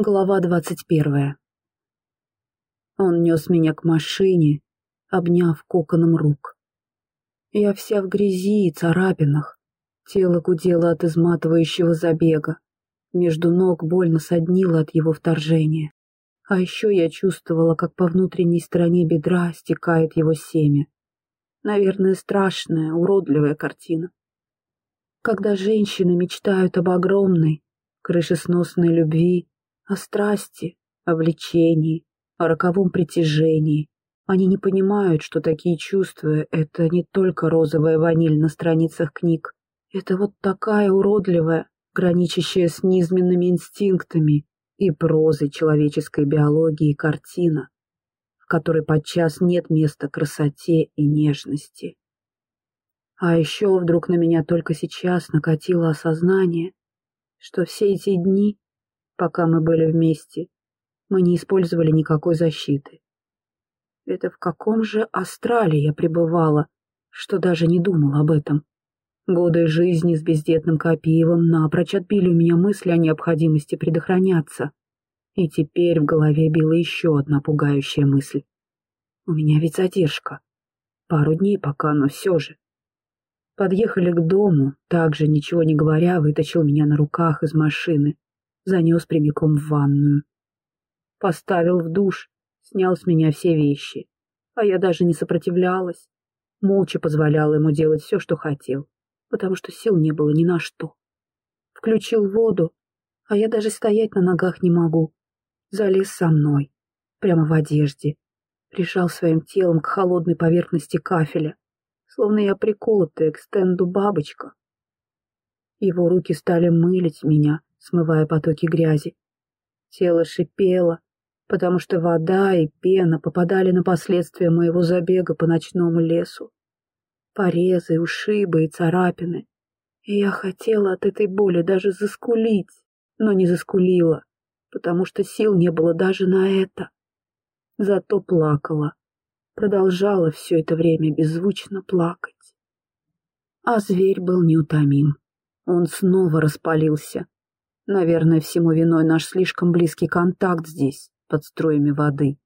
Глава двадцать первая. Он нес меня к машине, обняв коконом рук. Я вся в грязи и царапинах, тело гудело от изматывающего забега, между ног больно соднило от его вторжения. А еще я чувствовала, как по внутренней стороне бедра стекает его семя. Наверное, страшная, уродливая картина. Когда женщины мечтают об огромной, крышесносной любви, о страсти, о влечении, о роковом притяжении. Они не понимают, что такие чувства — это не только розовая ваниль на страницах книг. Это вот такая уродливая, граничащая с низменными инстинктами и прозой человеческой биологии картина, в которой подчас нет места красоте и нежности. А еще вдруг на меня только сейчас накатило осознание, что все эти дни пока мы были вместе, мы не использовали никакой защиты. Это в каком же астрале я пребывала, что даже не думала об этом. Годы жизни с бездетным Копиевым напрочь отбили у меня мысли о необходимости предохраняться. И теперь в голове била еще одна пугающая мысль. У меня ведь задержка. Пару дней пока, но все же. Подъехали к дому, также, ничего не говоря, вытащил меня на руках из машины занес прямиком в ванную. Поставил в душ, снял с меня все вещи. А я даже не сопротивлялась. Молча позволяла ему делать все, что хотел, потому что сил не было ни на что. Включил воду, а я даже стоять на ногах не могу. Залез со мной, прямо в одежде, прижал своим телом к холодной поверхности кафеля, словно я приколотая к стенду бабочка. Его руки стали мылить меня, смывая потоки грязи. Тело шипело, потому что вода и пена попадали на последствия моего забега по ночному лесу. Порезы, ушибы и царапины. И я хотела от этой боли даже заскулить, но не заскулила, потому что сил не было даже на это. Зато плакала, продолжала все это время беззвучно плакать. А зверь был неутомим. Он снова распалился, Наверное, всему виной наш слишком близкий контакт здесь, под струями воды.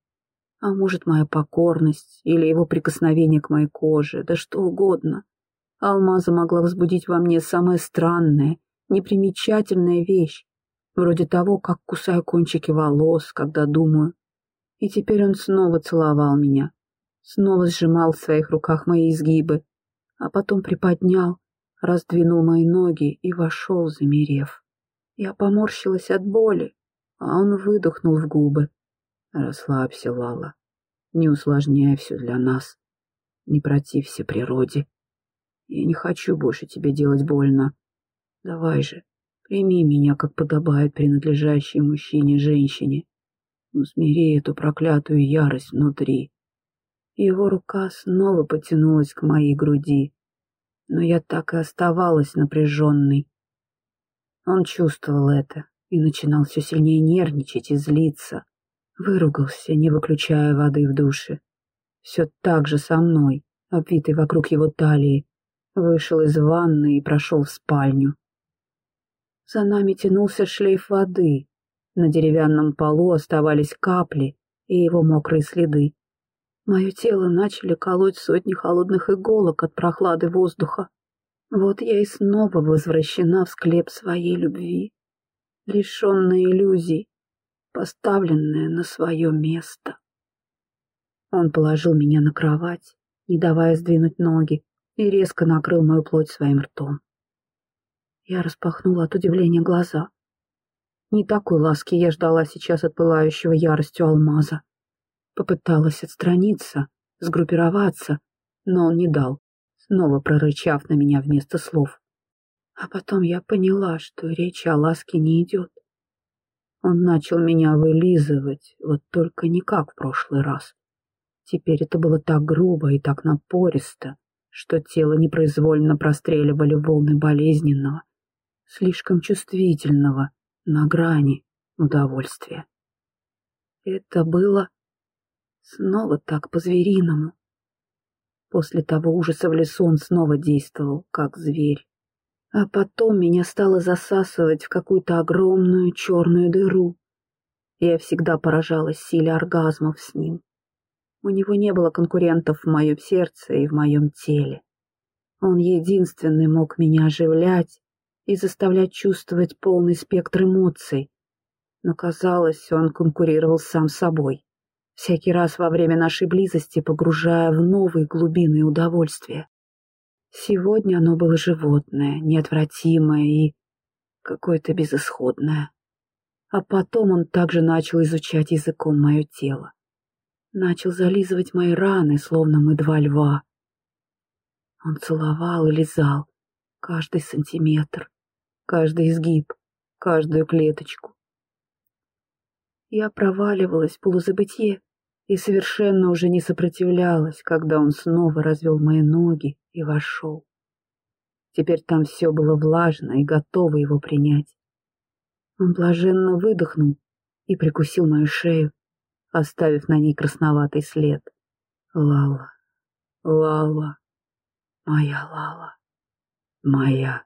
А может, моя покорность или его прикосновение к моей коже, да что угодно. Алмаза могла возбудить во мне самая странная, непримечательная вещь, вроде того, как кусаю кончики волос, когда думаю. И теперь он снова целовал меня, снова сжимал в своих руках мои изгибы, а потом приподнял, раздвинул мои ноги и вошел, замерев. Я поморщилась от боли, а он выдохнул в губы. Расслабься, Лала. Не усложняй все для нас. Не протився природе. Я не хочу больше тебе делать больно. Давай же, прими меня, как подобает принадлежащей мужчине женщине. Усмири эту проклятую ярость внутри. Его рука снова потянулась к моей груди, но я так и оставалась напряженной. Он чувствовал это и начинал все сильнее нервничать и злиться. Выругался, не выключая воды в душе. Все так же со мной, обвитый вокруг его талии, вышел из ванны и прошел в спальню. За нами тянулся шлейф воды. На деревянном полу оставались капли и его мокрые следы. Мое тело начали колоть сотни холодных иголок от прохлады воздуха. Вот я и снова возвращена в склеп своей любви, лишенная иллюзий, поставленная на свое место. Он положил меня на кровать, не давая сдвинуть ноги, и резко накрыл мою плоть своим ртом. Я распахнула от удивления глаза. Не такой ласки я ждала сейчас от пылающего яростью алмаза. Попыталась отстраниться, сгруппироваться, но он не дал снова прорычав на меня вместо слов. А потом я поняла, что речь о ласке не идет. Он начал меня вылизывать, вот только не как в прошлый раз. Теперь это было так грубо и так напористо, что тело непроизвольно простреливали волны болезненного, слишком чувствительного, на грани удовольствия. Это было снова так по-звериному. После того ужаса в лесу он снова действовал, как зверь. А потом меня стало засасывать в какую-то огромную черную дыру. Я всегда поражалась силе оргазмов с ним. У него не было конкурентов в моем сердце и в моем теле. Он единственный мог меня оживлять и заставлять чувствовать полный спектр эмоций. Но, казалось, он конкурировал сам собой, всякий раз во время нашей близости погружая в новые глубины удовольствия. Сегодня оно было животное, неотвратимое и какое-то безысходное. А потом он также начал изучать языком мое тело. Начал зализывать мои раны, словно мы два льва. Он целовал и лизал каждый сантиметр, каждый изгиб, каждую клеточку. Я проваливалась в полузабытье и совершенно уже не сопротивлялась, когда он снова развел мои ноги и вошел. Теперь там все было влажно и готово его принять. Он блаженно выдохнул и прикусил мою шею, оставив на ней красноватый след. Лала, Лала, моя Лала, моя,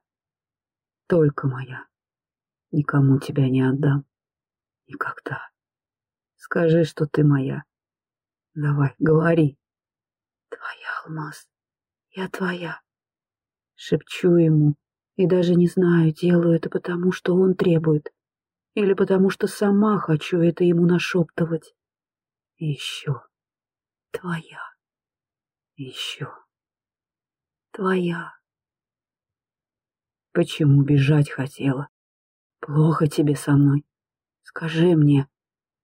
только моя. Никому тебя не отдам. Никогда. Скажи, что ты моя. Давай, говори. Твоя, Алмаз. Я твоя. Шепчу ему, и даже не знаю, делаю это потому, что он требует, или потому что сама хочу это ему нашептывать. еще. Твоя. Еще. Твоя. Почему бежать хотела? Плохо тебе со мной. Скажи мне.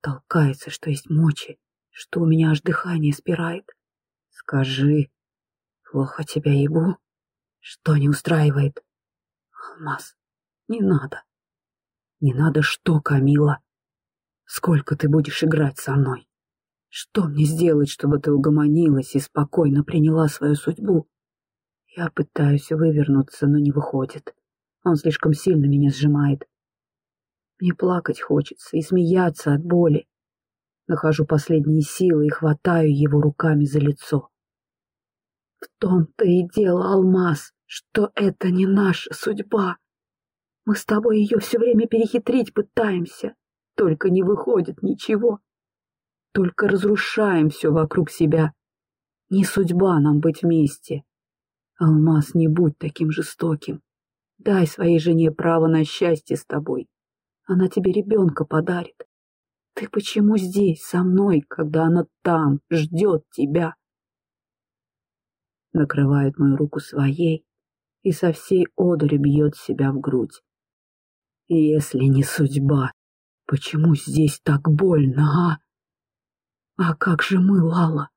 Толкается, что есть мочи, что у меня аж дыхание спирает. Скажи. Плохо тебя ебу? Что не устраивает? Алмаз, не надо. Не надо что, Камила? Сколько ты будешь играть со мной? Что мне сделать, чтобы ты угомонилась и спокойно приняла свою судьбу? Я пытаюсь вывернуться, но не выходит. Он слишком сильно меня сжимает. Мне плакать хочется и смеяться от боли. Нахожу последние силы и хватаю его руками за лицо. В том-то и дело, Алмаз, что это не наша судьба. Мы с тобой ее все время перехитрить пытаемся, только не выходит ничего. Только разрушаем все вокруг себя. Не судьба нам быть вместе. Алмаз, не будь таким жестоким. Дай своей жене право на счастье с тобой. Она тебе ребенка подарит. Ты почему здесь, со мной, когда она там, ждет тебя? Накрывает мою руку своей и со всей одури бьет себя в грудь. Если не судьба, почему здесь так больно, а? А как же мы, Лала?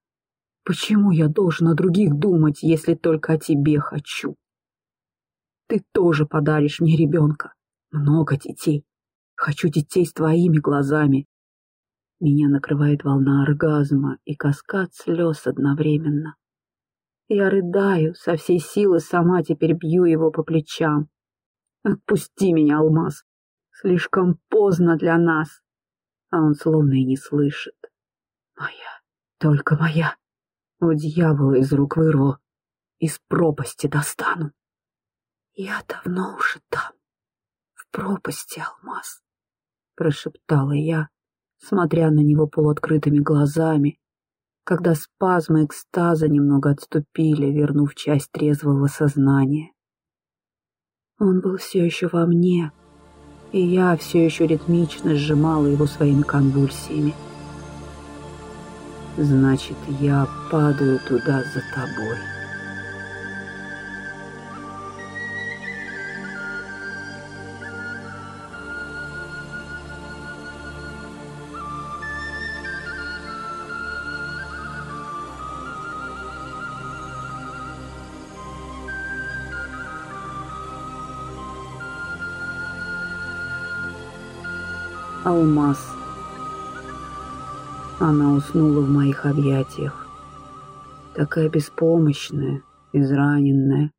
Почему я должен о других думать, если только о тебе хочу? Ты тоже подаришь мне ребенка. Много детей. Хочу детей с твоими глазами. Меня накрывает волна оргазма и каскад слез одновременно. Я рыдаю, со всей силы сама теперь бью его по плечам. Отпусти меня, Алмаз. Слишком поздно для нас. А он словно и не слышит. Моя, только моя. У дьявола из рук вырву. Из пропасти достану. Я давно уже там. В пропасти, Алмаз. Прошептала я, смотря на него полуоткрытыми глазами, когда спазмы экстаза немного отступили, вернув часть трезвого сознания. Он был все еще во мне, и я все еще ритмично сжимала его своими конвульсиями. «Значит, я падаю туда за тобой». Алмаз. Она уснула в моих объятиях. Такая беспомощная, израненная,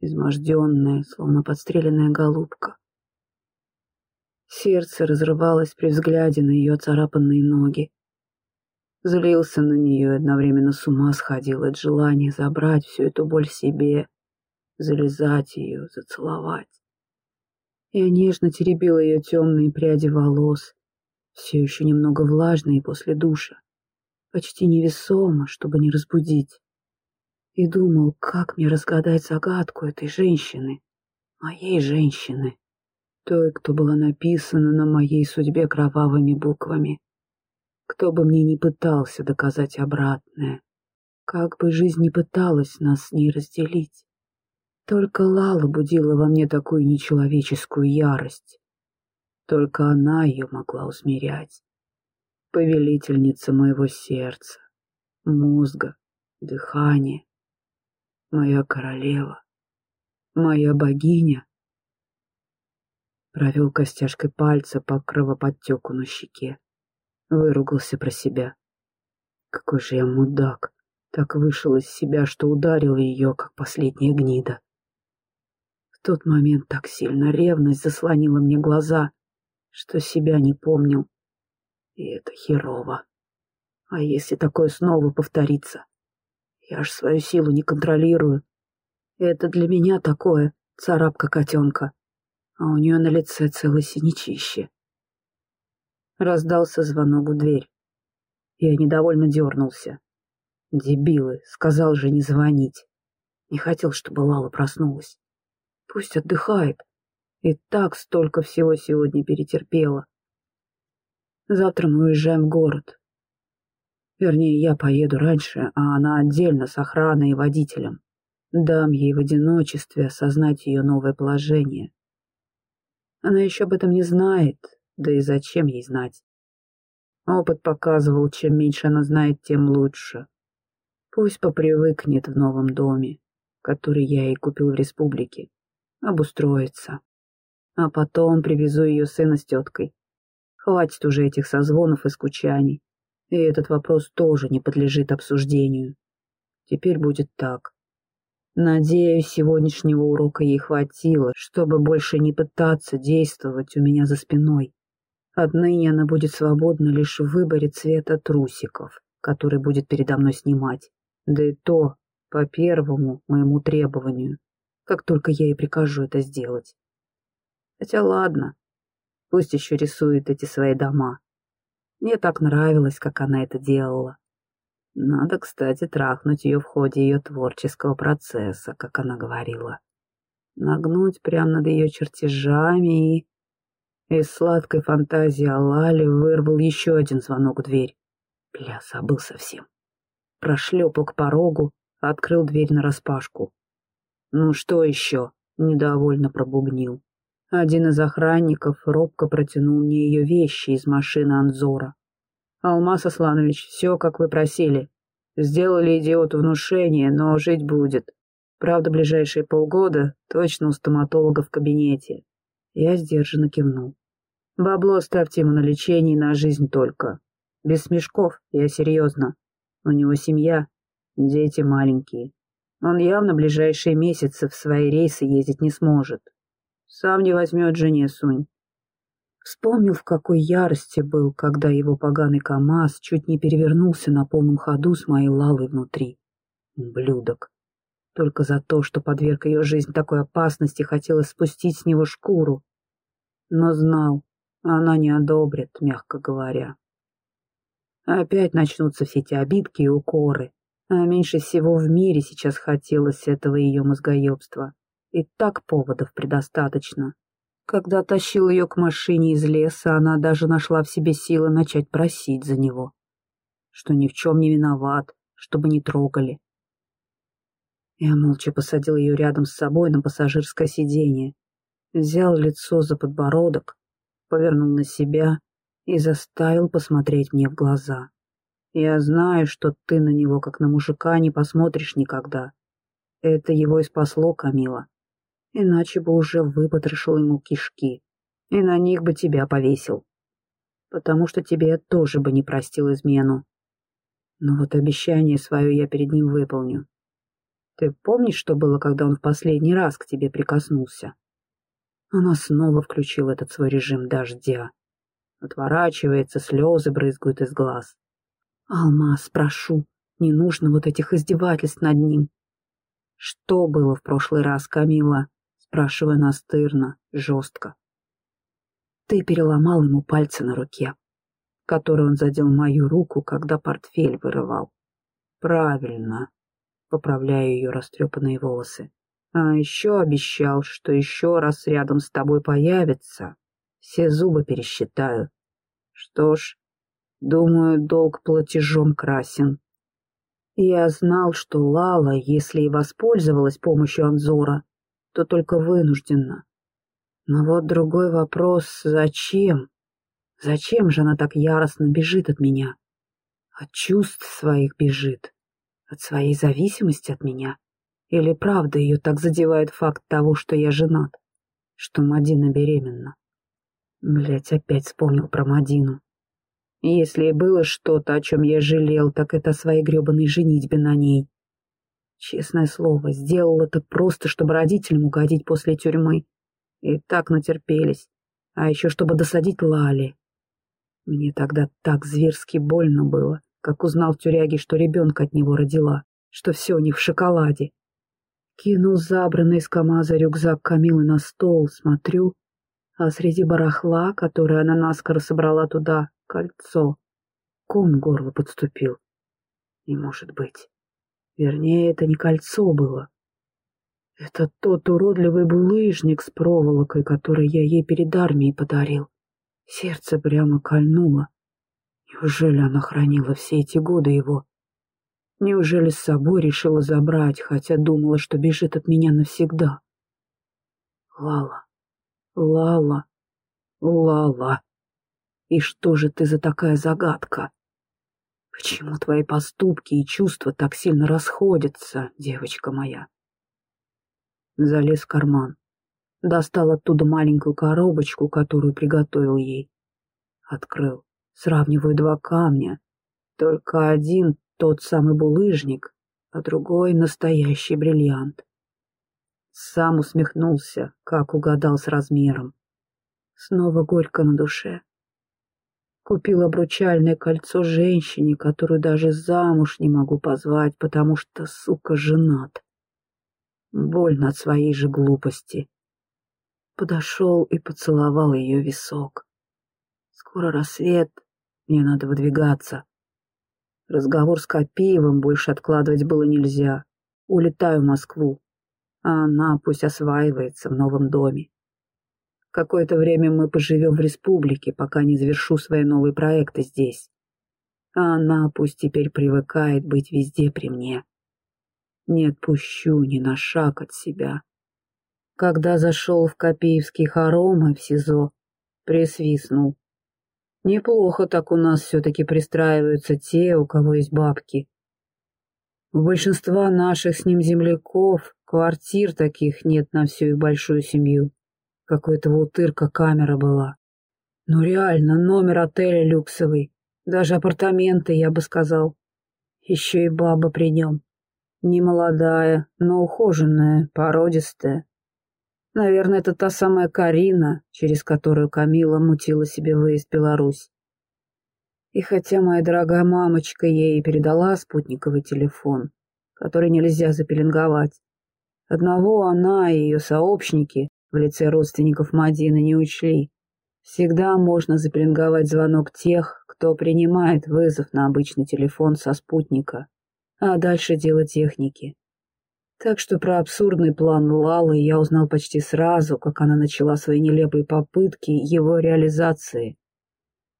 изможденная, словно подстреленная голубка. Сердце разрывалось при взгляде на ее царапанные ноги. Злился на нее и одновременно с ума сходил от желания забрать всю эту боль себе, залезать ее, зацеловать. Я нежно теребила ее темные пряди волос, все еще немного влажные после душа, почти невесомо, чтобы не разбудить. И думал, как мне разгадать загадку этой женщины, моей женщины, той, кто была написана на моей судьбе кровавыми буквами. Кто бы мне ни пытался доказать обратное, как бы жизнь не пыталась нас с ней разделить. Только Лала будила во мне такую нечеловеческую ярость. Только она ее могла усмирять. Повелительница моего сердца, мозга, дыхания. Моя королева, моя богиня. Провел костяшкой пальца по кровоподтеку на щеке. Выругался про себя. Какой же я мудак. Так вышел из себя, что ударил ее, как последняя гнида. Тот момент так сильно ревность заслонила мне глаза, что себя не помнил. И это херово. А если такое снова повторится? Я ж свою силу не контролирую. Это для меня такое, царапка котенка. А у нее на лице целое синячище. Раздался звонок в дверь. Я недовольно дернулся. Дебилы, сказал же не звонить. Не хотел, чтобы Лала проснулась. Пусть отдыхает. И так столько всего сегодня перетерпела. Завтра мы уезжаем в город. Вернее, я поеду раньше, а она отдельно с охраной и водителем. Дам ей в одиночестве осознать ее новое положение. Она еще об этом не знает, да и зачем ей знать? Опыт показывал, чем меньше она знает, тем лучше. Пусть попривыкнет в новом доме, который я ей купил в республике, обустроится. А потом привезу ее сына с теткой. Хватит уже этих созвонов и скучаний. И этот вопрос тоже не подлежит обсуждению. Теперь будет так. Надеюсь, сегодняшнего урока ей хватило, чтобы больше не пытаться действовать у меня за спиной. Отныне она будет свободна лишь в выборе цвета трусиков, который будет передо мной снимать. Да и то по первому моему требованию, как только я ей прикажу это сделать. Хотя ладно, пусть еще рисует эти свои дома. Мне так нравилось, как она это делала. Надо, кстати, трахнуть ее в ходе ее творческого процесса, как она говорила. Нагнуть прямо над ее чертежами и... Из сладкой фантазии о Лале вырвал еще один звонок в дверь. Бля, забыл совсем. Прошлепал к порогу, открыл дверь нараспашку. «Ну что еще?» — недовольно пробубнил. Один из охранников робко протянул мне ее вещи из машины Анзора. «Алмаз Асланович, все, как вы просили. Сделали идиоту внушение, но жить будет. Правда, ближайшие полгода точно у стоматолога в кабинете». Я сдержанно кивнул. «Бабло ставьте ему на лечение и на жизнь только. Без смешков, я серьезно. У него семья, дети маленькие. Он явно ближайшие месяцы в свои рейсы ездить не сможет. Сам не возьмет жене Сунь. Вспомнил, в какой ярости был, когда его поганый КамАЗ чуть не перевернулся на полном ходу с моей лалой внутри. Блюдок. Только за то, что подверг ее жизнь такой опасности, хотелось спустить с него шкуру. Но знал, она не одобрит, мягко говоря. Опять начнутся все эти обидки и укоры. А меньше всего в мире сейчас хотелось этого ее мозгоебства. И так поводов предостаточно. Когда тащил ее к машине из леса, она даже нашла в себе силы начать просить за него. Что ни в чем не виноват, чтобы не трогали. Я молча посадил ее рядом с собой на пассажирское сиденье, взял лицо за подбородок, повернул на себя и заставил посмотреть мне в глаза. Я знаю, что ты на него, как на мужика, не посмотришь никогда. Это его и спасло, Камила иначе бы уже выпотрошил ему кишки, и на них бы тебя повесил. Потому что тебе я тоже бы не простил измену. Но вот обещание свое я перед ним выполню. Ты помнишь, что было, когда он в последний раз к тебе прикоснулся? Она снова включила этот свой режим дождя. Отворачивается, слезы брызгают из глаз. «Алмаз, прошу, не нужно вот этих издевательств над ним. Что было в прошлый раз, Камила? спрашиваю настырно, жестко. Ты переломал ему пальцы на руке. которой он задел мою руку, когда портфель вырывал. Правильно, поправляю ее растрепанные волосы. А еще обещал, что еще раз рядом с тобой появится. Все зубы пересчитаю. Что ж, думаю, долг платежом красен. Я знал, что Лала, если и воспользовалась помощью Анзора, то только вынужденно. Но вот другой вопрос — зачем? Зачем же она так яростно бежит от меня? От чувств своих бежит? От своей зависимости от меня? Или правда ее так задевает факт того, что я женат? Что Мадина беременна? Блять, опять вспомнил про Мадину. Если и было что-то, о чем я жалел, так это о своей гребаной женитьбе на ней. Честное слово, сделал это просто, чтобы родителям угодить после тюрьмы. И так натерпелись. А еще чтобы досадить Лали. Мне тогда так зверски больно было, как узнал в тюряге, что ребенка от него родила, что все у них в шоколаде. Кинул забранный из КамАЗа рюкзак Камилы на стол, смотрю, а среди барахла, которое она наскоро собрала туда, кольцо. Ком горло подступил. Не может быть. Вернее, это не кольцо было. Это тот уродливый булыжник с проволокой, который я ей перед армией подарил. Сердце прямо кольнуло. Неужели она хранила все эти годы его? Неужели с собой решила забрать, хотя думала, что бежит от меня навсегда? Лала, Лала, Лала. И что же ты за такая загадка? Почему твои поступки и чувства так сильно расходятся, девочка моя? Залез в карман. Достал оттуда маленькую коробочку, которую приготовил ей. Открыл. Сравниваю два камня. Только один тот самый булыжник, а другой настоящий бриллиант. Сам усмехнулся, как угадал с размером. Снова горько на душе. Купил обручальное кольцо женщине, которую даже замуж не могу позвать, потому что, сука, женат. Больно от своей же глупости. Подошел и поцеловал ее висок. Скоро рассвет, мне надо выдвигаться. Разговор с Копеевым больше откладывать было нельзя. Улетаю в Москву, а она пусть осваивается в новом доме. Какое-то время мы поживем в республике, пока не завершу свои новые проекты здесь. А она пусть теперь привыкает быть везде при мне. Не отпущу ни на шаг от себя. Когда зашел в Копеевский хоромы в СИЗО, присвистнул. Неплохо так у нас все-таки пристраиваются те, у кого есть бабки. У большинства наших с ним земляков квартир таких нет на всю их большую семью. Какой-то утырка камера была. Ну реально, номер отеля люксовый. Даже апартаменты, я бы сказал. Еще и баба при нем. Не молодая, но ухоженная, породистая. Наверное, это та самая Карина, через которую Камила мутила себе выезд в Беларусь. И хотя моя дорогая мамочка ей передала спутниковый телефон, который нельзя запеленговать, одного она и ее сообщники в лице родственников Мадины не учли. Всегда можно запеленговать звонок тех, кто принимает вызов на обычный телефон со спутника, а дальше дело техники. Так что про абсурдный план Лалы я узнал почти сразу, как она начала свои нелепые попытки его реализации.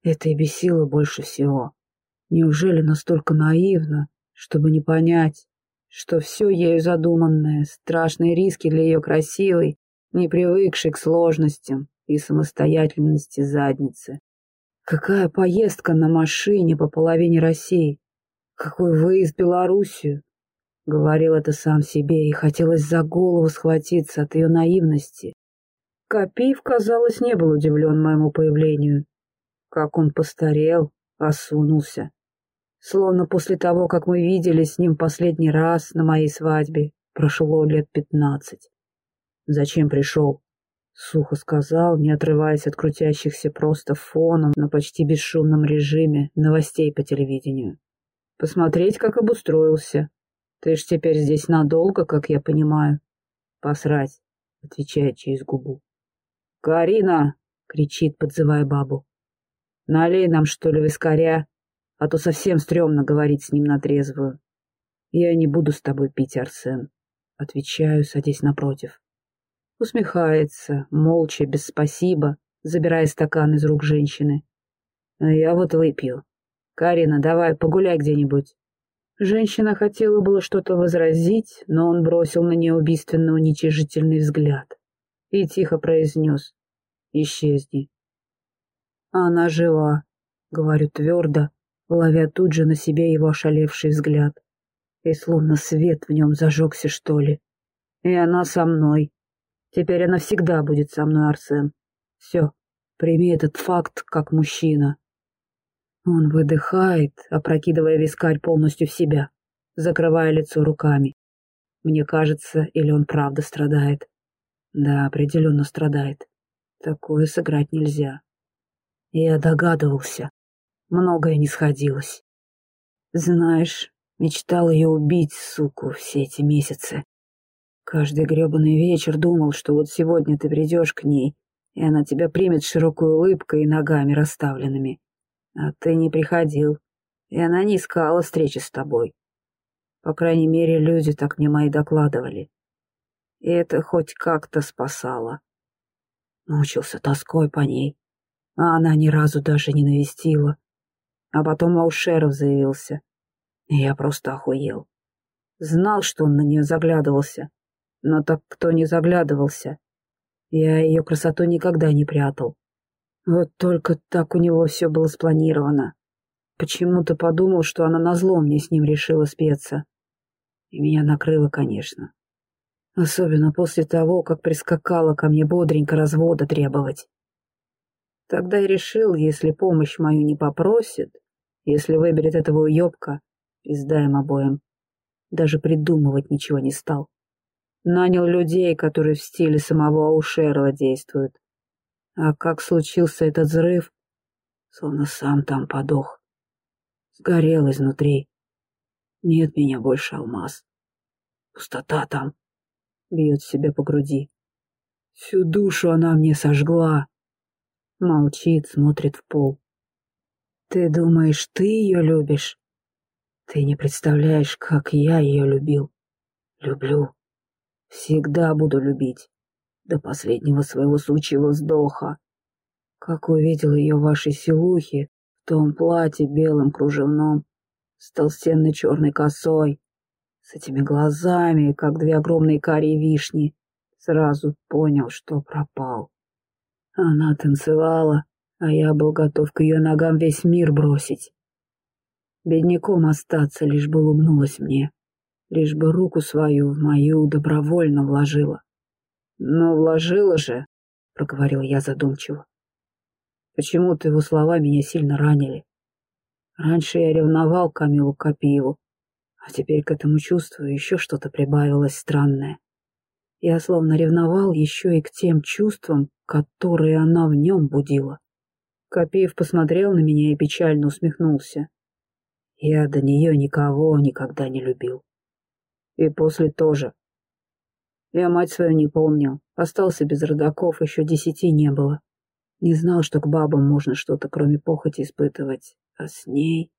Это и бесило больше всего. Неужели настолько наивно, чтобы не понять, что все ею задуманное, страшные риски для ее красивой, не привыкшей к сложностям и самостоятельности задницы. Какая поездка на машине по половине России? Какой выезд в Белоруссию? Говорил это сам себе, и хотелось за голову схватиться от ее наивности. Копиев, казалось, не был удивлен моему появлению. Как он постарел, осунулся. Словно после того, как мы виделись с ним последний раз на моей свадьбе, прошло лет пятнадцать. «Зачем пришел?» — сухо сказал, не отрываясь от крутящихся просто фоном на почти бесшумном режиме новостей по телевидению. «Посмотреть, как обустроился. Ты ж теперь здесь надолго, как я понимаю». «Посрать», — отвечает через губу. «Карина!» — кричит, подзывая бабу. Налей нам, что ли, вискаря, а то совсем стрёмно говорить с ним на трезвую. Я не буду с тобой пить, Арсен. Отвечаю, садясь напротив. Усмехается, молча, без спасибо, забирая стакан из рук женщины. А я вот выпью. Карина, давай, погуляй где-нибудь. Женщина хотела было что-то возразить, но он бросил на нее убийственно уничижительный взгляд и тихо произнес «Исчезни». «Она жива», — говорю твердо, ловя тут же на себе его ошалевший взгляд. И словно свет в нем зажегся, что ли. И она со мной. Теперь она всегда будет со мной, Арсен. Все, прими этот факт как мужчина. Он выдыхает, опрокидывая вискарь полностью в себя, закрывая лицо руками. Мне кажется, или он правда страдает. Да, определенно страдает. Такое сыграть нельзя. Я догадывался. Многое не сходилось. Знаешь, мечтал ее убить, суку, все эти месяцы. Каждый гребаный вечер думал, что вот сегодня ты придешь к ней, и она тебя примет широкой улыбкой и ногами расставленными. А ты не приходил, и она не искала встречи с тобой. По крайней мере, люди так мне мои докладывали. И это хоть как-то спасало. Мучился тоской по ней а она ни разу даже не навестила. А потом Аушеров заявился, и я просто охуел. Знал, что он на нее заглядывался, но так кто не заглядывался? Я ее красоту никогда не прятал. Вот только так у него все было спланировано. Почему-то подумал, что она назло мне с ним решила спеться. И меня накрыло, конечно. Особенно после того, как прискакала ко мне бодренько развода требовать. Тогда и решил, если помощь мою не попросит, если выберет этого уёбка, издаем обоим. Даже придумывать ничего не стал. Нанял людей, которые в стиле самого Аушерова действуют. А как случился этот взрыв, словно сам там подох. Сгорел изнутри. Нет меня больше, алмаз. Пустота там. Бьет себя по груди. Всю душу она мне сожгла. Молчит, смотрит в пол. Ты думаешь, ты ее любишь? Ты не представляешь, как я ее любил. Люблю. Всегда буду любить. До последнего своего сучьего вздоха. Как увидел ее в вашей селухе, в том платье белым кружевном, с толстенной черной косой, с этими глазами, как две огромные карие вишни, сразу понял, что пропал. Она танцевала, а я был готов к ее ногам весь мир бросить. Бедняком остаться, лишь бы улыбнулась мне, лишь бы руку свою в мою добровольно вложила. «Ну, вложила же», — проговорил я задумчиво. Почему-то его слова меня сильно ранили. Раньше я ревновал Камилу Копиеву, а теперь к этому чувству еще что-то прибавилось странное. Я словно ревновал еще и к тем чувствам, которые она в нем будила. Копиев посмотрел на меня и печально усмехнулся. Я до нее никого никогда не любил. И после тоже. Я мать свою не помнил, остался без родаков, еще десяти не было. Не знал, что к бабам можно что-то, кроме похоти, испытывать. А с ней...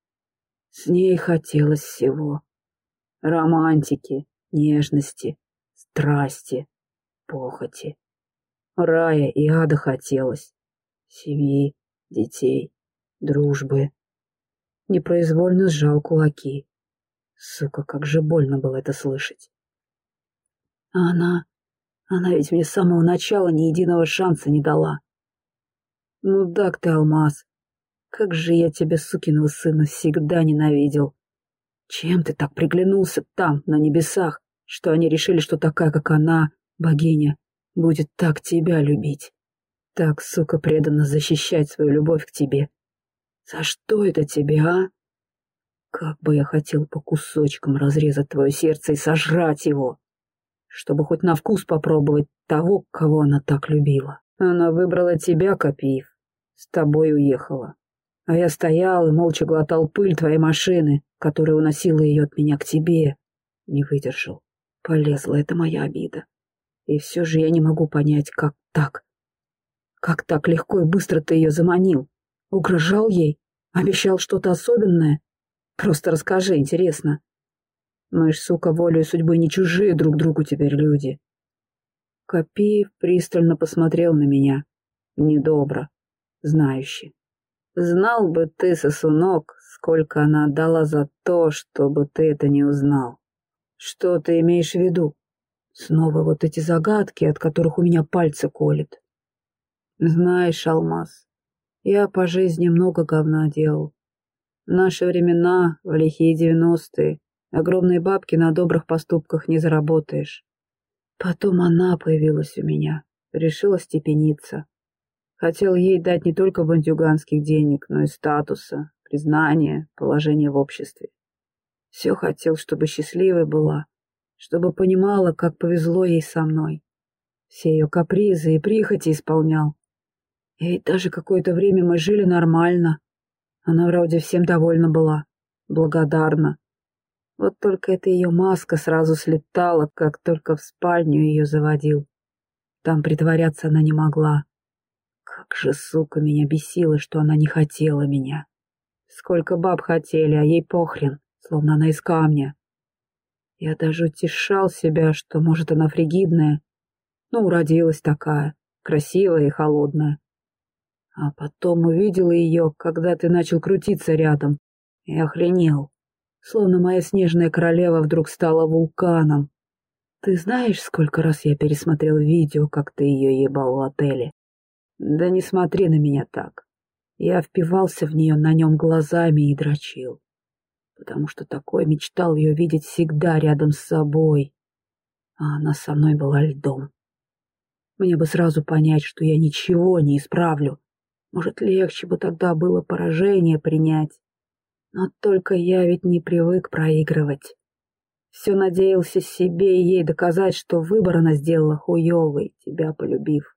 С ней хотелось всего. Романтики, нежности, страсти, похоти. Рая и ада хотелось. Семьи, детей, дружбы. Непроизвольно сжал кулаки. Сука, как же больно было это слышать. А она... Она ведь мне с самого начала ни единого шанса не дала. Ну так ты, Алмаз. Как же я тебя, сукиного сына, всегда ненавидел. Чем ты так приглянулся там, на небесах, что они решили, что такая, как она, богиня, будет так тебя любить, так, сука, преданно защищать свою любовь к тебе. За что это тебе, а? Как бы я хотел по кусочкам разрезать твое сердце и сожрать его, чтобы хоть на вкус попробовать того, кого она так любила. Она выбрала тебя, Копиев, с тобой уехала. А я стоял и молча глотал пыль твоей машины, которая уносила ее от меня к тебе. Не выдержал. Полезла, это моя обида. И все же я не могу понять, как так. Как так легко и быстро ты ее заманил? Угрожал ей? Обещал что-то особенное? Просто расскажи, интересно. Мы ж, сука, волею судьбы не чужие друг другу теперь люди. Копеев пристально посмотрел на меня. Недобро, знающе. Знал бы ты, сосунок, сколько она отдала за то, чтобы ты это не узнал. Что ты имеешь в виду? Снова вот эти загадки, от которых у меня пальцы колет. Знаешь, Алмаз, я по жизни много говна делал. В наши времена, в лихие девяностые, огромные бабки на добрых поступках не заработаешь. Потом она появилась у меня, решила степениться. Хотел ей дать не только бандюганских денег, но и статуса, признания, положения в обществе. Все хотел, чтобы счастливой была, чтобы понимала, как повезло ей со мной. Все ее капризы и прихоти исполнял. И даже какое-то время мы жили нормально. Она вроде всем довольна была, благодарна. Вот только эта ее маска сразу слетала, как только в спальню ее заводил. Там притворяться она не могла. Как же, сука, меня бесило, что она не хотела меня. Сколько баб хотели, а ей похрен, словно она из камня. Я даже утешал себя, что, может, она фригидная. Ну, уродилась такая, красивая и холодная. А потом увидела ее, когда ты начал крутиться рядом, и охренел. Словно моя снежная королева вдруг стала вулканом. Ты знаешь, сколько раз я пересмотрел видео, как ты ее ебал в отеле? Да не смотри на меня так. Я впивался в нее на нем глазами и дрочил. Потому что такое мечтал ее видеть всегда рядом с собой. А она со мной была льдом. Мне бы сразу понять, что я ничего не исправлю. Может, легче бы тогда было поражение принять. Но только я ведь не привык проигрывать. Все надеялся себе и ей доказать, что выбор она сделала хуёвый, тебя полюбив.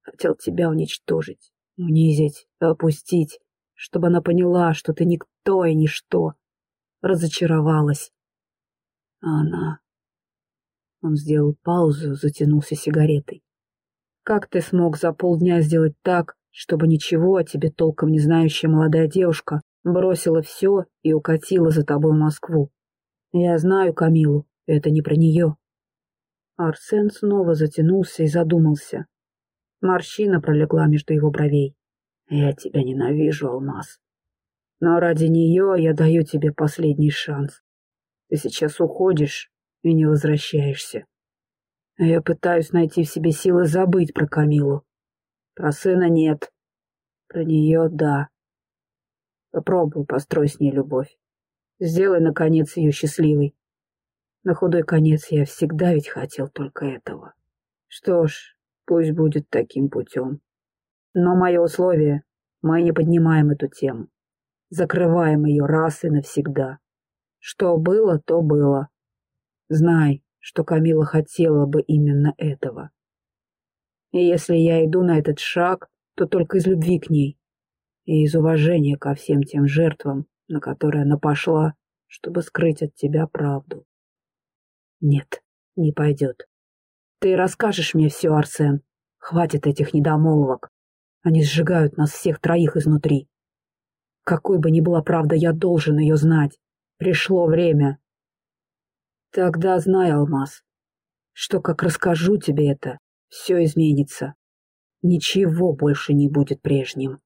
Хотел тебя уничтожить, унизить, опустить, чтобы она поняла, что ты никто и ничто. Разочаровалась. А она... Он сделал паузу, затянулся сигаретой. Как ты смог за полдня сделать так, чтобы ничего о тебе толком не знающая молодая девушка бросила все и укатила за тобой в Москву? Я знаю Камилу, это не про нее. Арсен снова затянулся и задумался. Морщина пролегла между его бровей. «Я тебя ненавижу, Алмаз. Но ради нее я даю тебе последний шанс. Ты сейчас уходишь и не возвращаешься. Я пытаюсь найти в себе силы забыть про Камилу. Про сына нет. Про нее — да. Попробуй построй с ней любовь. Сделай, наконец, ее счастливой. На худой конец я всегда ведь хотел только этого. Что ж, Пусть будет таким путем. Но мое условие — мы не поднимаем эту тему. Закрываем ее раз и навсегда. Что было, то было. Знай, что Камила хотела бы именно этого. И если я иду на этот шаг, то только из любви к ней и из уважения ко всем тем жертвам, на которые она пошла, чтобы скрыть от тебя правду. Нет, не пойдет. Ты расскажешь мне все, Арсен. Хватит этих недомолвок. Они сжигают нас всех троих изнутри. Какой бы ни была правда, я должен ее знать. Пришло время. Тогда знай, Алмаз, что как расскажу тебе это, все изменится. Ничего больше не будет прежним.